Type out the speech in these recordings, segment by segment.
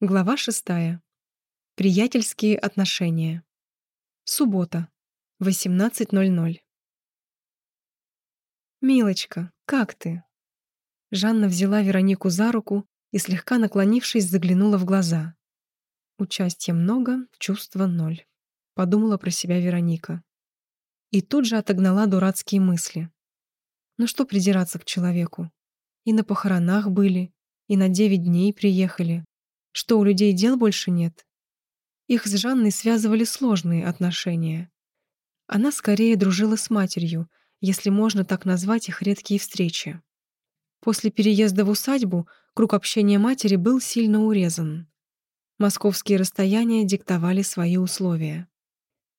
Глава шестая. Приятельские отношения. Суббота. 18.00. «Милочка, как ты?» Жанна взяла Веронику за руку и, слегка наклонившись, заглянула в глаза. «Участия много, чувства ноль», — подумала про себя Вероника. И тут же отогнала дурацкие мысли. Ну что придираться к человеку? И на похоронах были, и на девять дней приехали. Что, у людей дел больше нет? Их с Жанной связывали сложные отношения. Она скорее дружила с матерью, если можно так назвать их редкие встречи. После переезда в усадьбу круг общения матери был сильно урезан. Московские расстояния диктовали свои условия.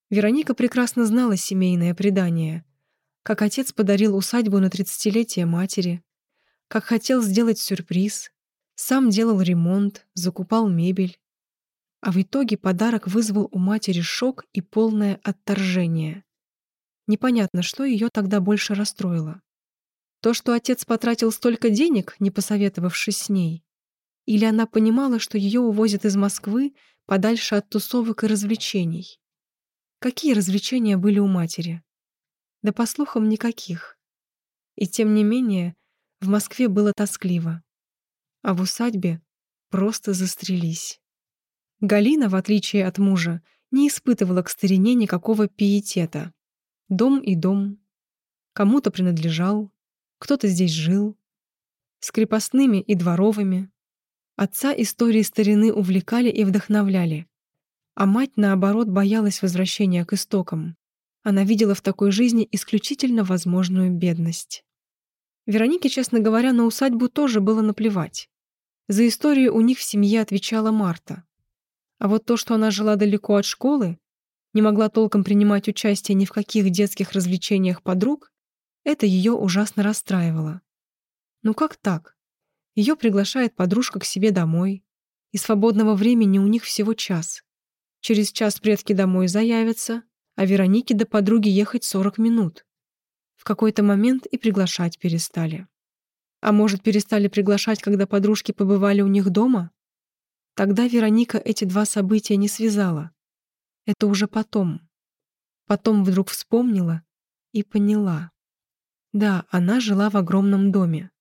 Вероника прекрасно знала семейное предание. Как отец подарил усадьбу на тридцатилетие матери, как хотел сделать сюрприз, сам делал ремонт, закупал мебель. А в итоге подарок вызвал у матери шок и полное отторжение. Непонятно, что ее тогда больше расстроило. То, что отец потратил столько денег, не посоветовавшись с ней, или она понимала, что ее увозят из Москвы подальше от тусовок и развлечений. Какие развлечения были у матери? Да по слухам, никаких. И тем не менее, в Москве было тоскливо а в усадьбе просто застрелись. Галина, в отличие от мужа, не испытывала к старине никакого пиетета. Дом и дом. Кому-то принадлежал, кто-то здесь жил. С крепостными и дворовыми. Отца истории старины увлекали и вдохновляли. А мать, наоборот, боялась возвращения к истокам. Она видела в такой жизни исключительно возможную бедность. Веронике, честно говоря, на усадьбу тоже было наплевать. За историю у них в семье отвечала Марта. А вот то, что она жила далеко от школы, не могла толком принимать участие ни в каких детских развлечениях подруг, это ее ужасно расстраивало. Ну как так? Ее приглашает подружка к себе домой, и свободного времени у них всего час. Через час предки домой заявятся, а Веронике до подруги ехать 40 минут в какой-то момент и приглашать перестали. А может, перестали приглашать, когда подружки побывали у них дома? Тогда Вероника эти два события не связала. Это уже потом. Потом вдруг вспомнила и поняла. Да, она жила в огромном доме.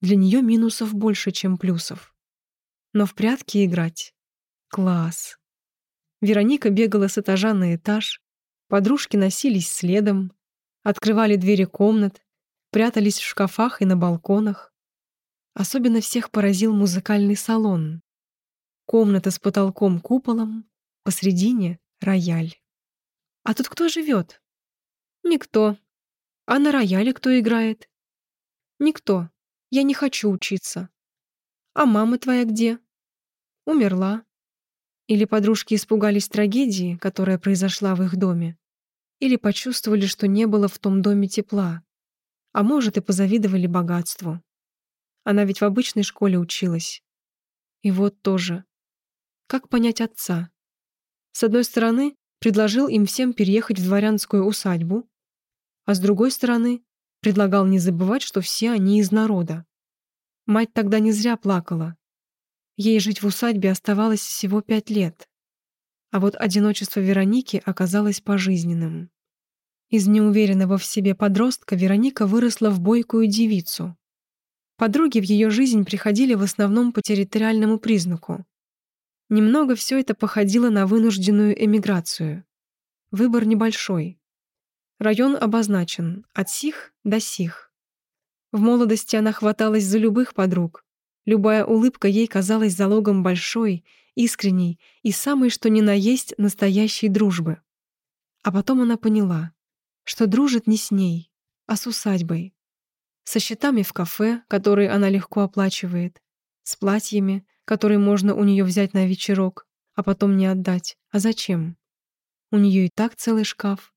Для нее минусов больше, чем плюсов. Но в прятки играть — класс. Вероника бегала с этажа на этаж, подружки носились следом, открывали двери комнат, прятались в шкафах и на балконах. Особенно всех поразил музыкальный салон. Комната с потолком-куполом, посредине — рояль. А тут кто живет? Никто. А на рояле кто играет? Никто. Я не хочу учиться. А мама твоя где? Умерла. Или подружки испугались трагедии, которая произошла в их доме или почувствовали, что не было в том доме тепла, а может и позавидовали богатству. Она ведь в обычной школе училась. И вот тоже. Как понять отца? С одной стороны, предложил им всем переехать в дворянскую усадьбу, а с другой стороны, предлагал не забывать, что все они из народа. Мать тогда не зря плакала. Ей жить в усадьбе оставалось всего пять лет. А вот одиночество Вероники оказалось пожизненным. Из неуверенного в себе подростка Вероника выросла в бойкую девицу. Подруги в ее жизнь приходили в основном по территориальному признаку. Немного все это походило на вынужденную эмиграцию. Выбор небольшой. Район обозначен от сих до сих. В молодости она хваталась за любых подруг. Любая улыбка ей казалась залогом большой искренней и самой что ни на есть настоящей дружбы. А потом она поняла, что дружит не с ней, а с усадьбой. Со счетами в кафе, которые она легко оплачивает, с платьями, которые можно у нее взять на вечерок, а потом не отдать. А зачем? У нее и так целый шкаф.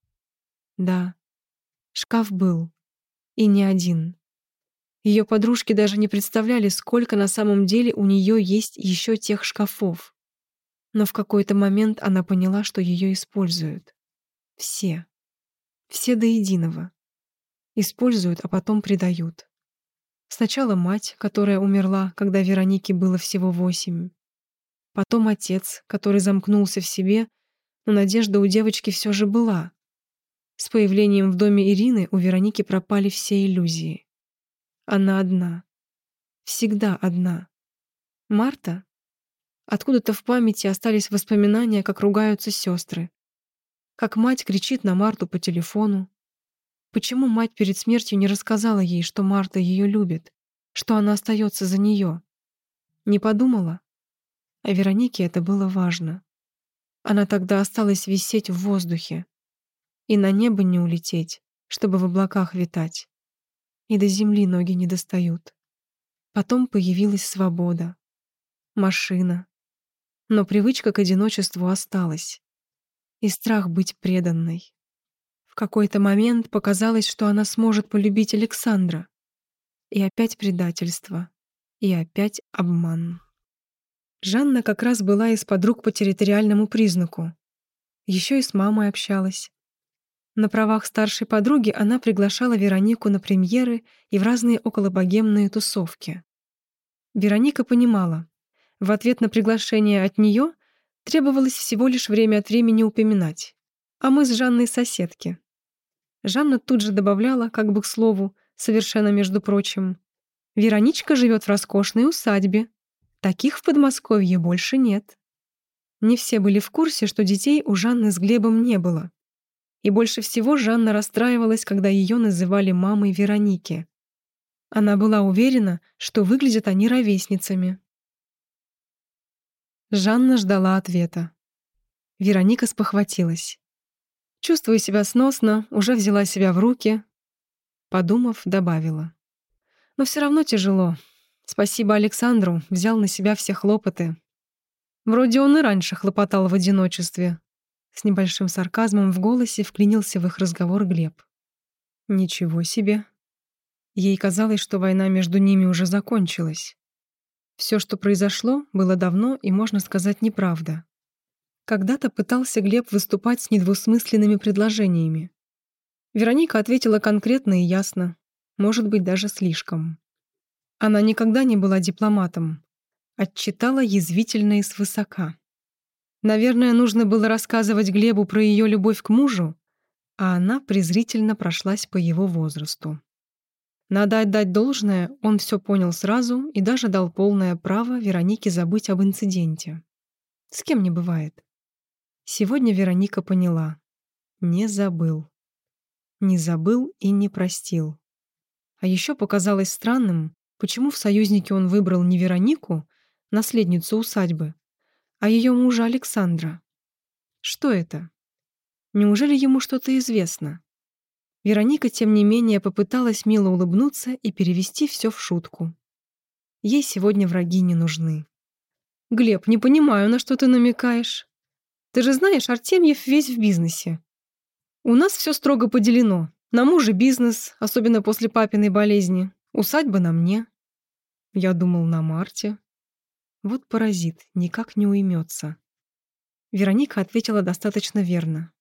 Да, шкаф был. И не один. Ее подружки даже не представляли, сколько на самом деле у нее есть еще тех шкафов. Но в какой-то момент она поняла, что ее используют. Все. Все до единого. Используют, а потом предают. Сначала мать, которая умерла, когда Веронике было всего восемь. Потом отец, который замкнулся в себе, но надежда у девочки все же была. С появлением в доме Ирины у Вероники пропали все иллюзии. Она одна. Всегда одна. Марта? Откуда-то в памяти остались воспоминания, как ругаются сестры. Как мать кричит на Марту по телефону. Почему мать перед смертью не рассказала ей, что Марта ее любит, что она остается за нее? Не подумала? А Веронике это было важно. Она тогда осталась висеть в воздухе. И на небо не улететь, чтобы в облаках витать. И до земли ноги не достают. Потом появилась свобода. Машина. Но привычка к одиночеству осталась. И страх быть преданной. В какой-то момент показалось, что она сможет полюбить Александра. И опять предательство. И опять обман. Жанна как раз была из подруг по территориальному признаку. Еще и с мамой общалась. На правах старшей подруги она приглашала Веронику на премьеры и в разные околобогемные тусовки. Вероника понимала, в ответ на приглашение от нее требовалось всего лишь время от времени упоминать. А мы с Жанной соседки. Жанна тут же добавляла, как бы к слову, совершенно между прочим. «Вероничка живет в роскошной усадьбе. Таких в Подмосковье больше нет». Не все были в курсе, что детей у Жанны с Глебом не было. И больше всего Жанна расстраивалась, когда ее называли мамой Вероники. Она была уверена, что выглядят они ровесницами. Жанна ждала ответа. Вероника спохватилась. Чувствуя себя сносно, уже взяла себя в руки. Подумав, добавила. Но все равно тяжело. Спасибо Александру, взял на себя все хлопоты. Вроде он и раньше хлопотал в одиночестве, с небольшим сарказмом в голосе вклинился в их разговор Глеб. Ничего себе. Ей казалось, что война между ними уже закончилась. Все, что произошло, было давно и, можно сказать, неправда. Когда-то пытался Глеб выступать с недвусмысленными предложениями. Вероника ответила конкретно и ясно, может быть, даже слишком. Она никогда не была дипломатом, отчитала язвительно и свысока. Наверное, нужно было рассказывать Глебу про ее любовь к мужу, а она презрительно прошлась по его возрасту. Надо отдать должное, он все понял сразу и даже дал полное право Веронике забыть об инциденте. С кем не бывает. Сегодня Вероника поняла. Не забыл. Не забыл и не простил. А еще показалось странным, почему в союзнике он выбрал не Веронику, наследницу усадьбы, а ее мужа Александра. Что это? Неужели ему что-то известно? Вероника, тем не менее, попыталась мило улыбнуться и перевести все в шутку. Ей сегодня враги не нужны. «Глеб, не понимаю, на что ты намекаешь. Ты же знаешь, Артемьев весь в бизнесе. У нас все строго поделено. На муже бизнес, особенно после папиной болезни. Усадьба на мне. Я думал, на Марте. Вот паразит, никак не уймется. Вероника ответила достаточно верно.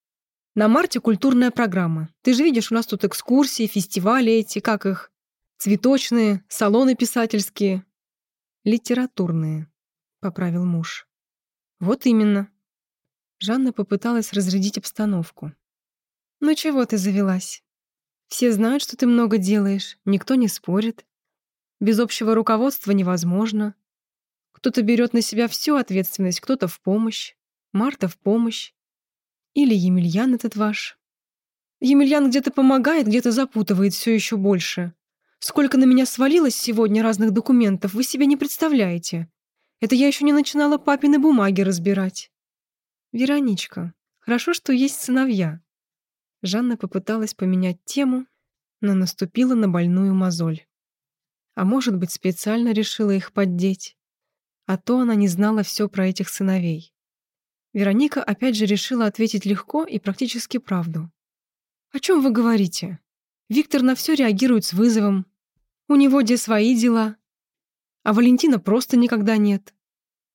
На марте культурная программа. Ты же видишь, у нас тут экскурсии, фестивали эти, как их? Цветочные, салоны писательские. Литературные, поправил муж. Вот именно. Жанна попыталась разрядить обстановку. Ну чего ты завелась? Все знают, что ты много делаешь, никто не спорит. Без общего руководства невозможно. Кто-то берет на себя всю ответственность, кто-то в помощь. Марта в помощь. Или Емельян этот ваш. Емельян где-то помогает, где-то запутывает все еще больше. Сколько на меня свалилось сегодня разных документов, вы себе не представляете. Это я еще не начинала папины бумаги разбирать. Вероничка, хорошо, что есть сыновья. Жанна попыталась поменять тему, но наступила на больную мозоль. А может быть, специально решила их поддеть. А то она не знала все про этих сыновей. Вероника опять же решила ответить легко и практически правду. «О чем вы говорите? Виктор на все реагирует с вызовом. У него где свои дела. А Валентина просто никогда нет.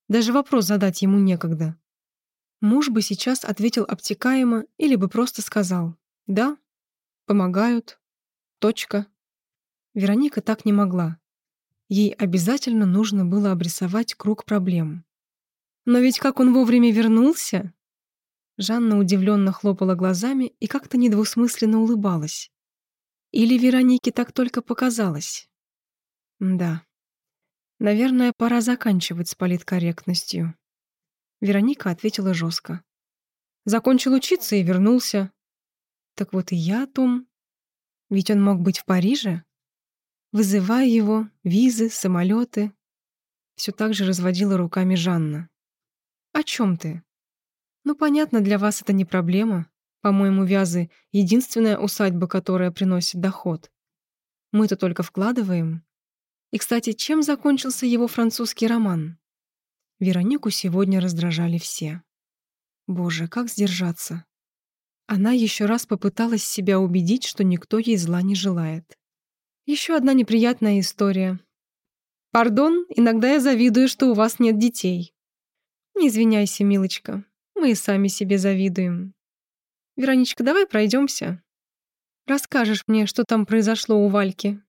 Даже вопрос задать ему некогда». Муж бы сейчас ответил обтекаемо или бы просто сказал «Да, помогают, точка». Вероника так не могла. Ей обязательно нужно было обрисовать круг проблем. Но ведь как он вовремя вернулся? Жанна удивленно хлопала глазами и как-то недвусмысленно улыбалась. Или Веронике так только показалось? Да. Наверное, пора заканчивать с политкорректностью. Вероника ответила жестко. Закончил учиться и вернулся. Так вот и я о том. Ведь он мог быть в Париже. Вызывая его, визы, самолеты. Все так же разводила руками Жанна. «О чем ты?» «Ну, понятно, для вас это не проблема. По-моему, Вязы — единственная усадьба, которая приносит доход. Мы-то только вкладываем. И, кстати, чем закончился его французский роман?» Веронику сегодня раздражали все. Боже, как сдержаться? Она еще раз попыталась себя убедить, что никто ей зла не желает. Еще одна неприятная история. «Пардон, иногда я завидую, что у вас нет детей». «Не извиняйся, милочка, мы и сами себе завидуем. Вероничка, давай пройдемся. Расскажешь мне, что там произошло у Вальки.